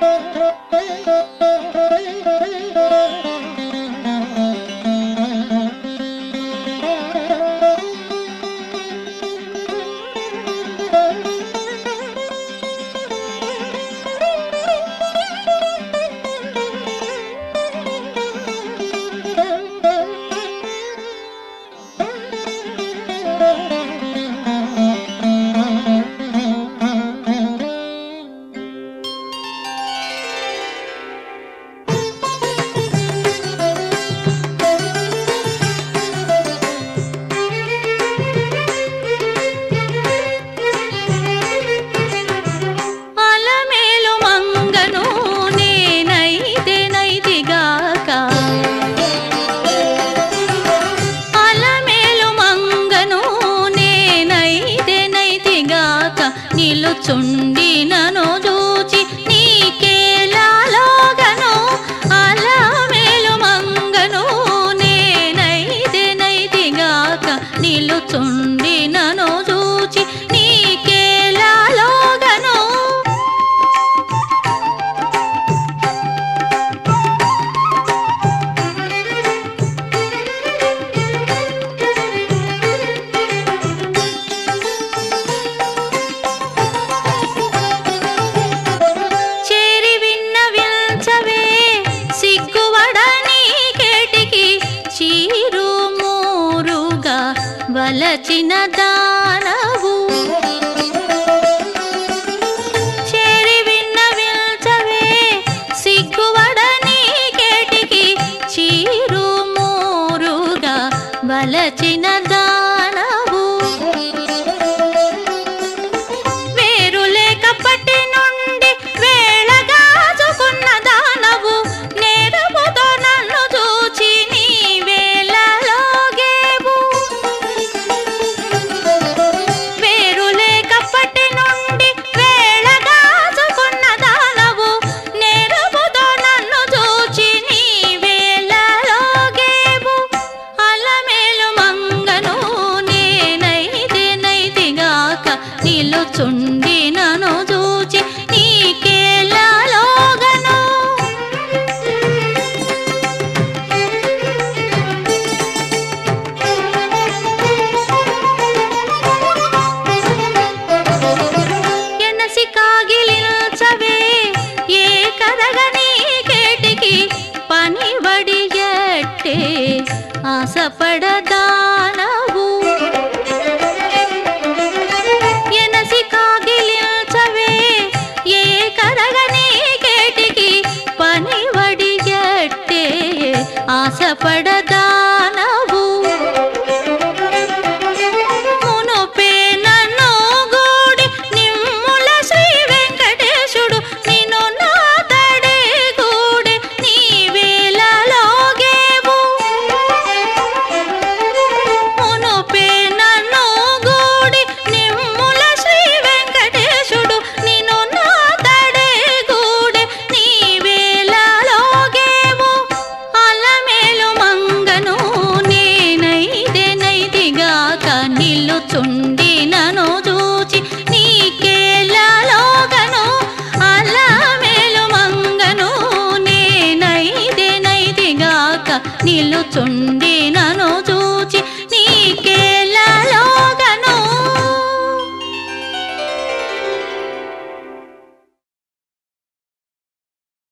Thank you. నిలుచుండినను కొలచిన దానవు చేరి విన్న విల్చవే సిగ్గువడని కేటికి చీరు మూరుగా బలచిన చూచుచుండినను చూచి నీకేలలోగను ఎనసి కాగిలిన చవే ఏ కదగని కేటికి పనిబడి ఎట్టే? ఆశపడదానా பட తిరుగుచుండి చూచి నీకేలాలోగను అలా మేలు మంగను నేనైతే నైతిగాక నిలుచుండి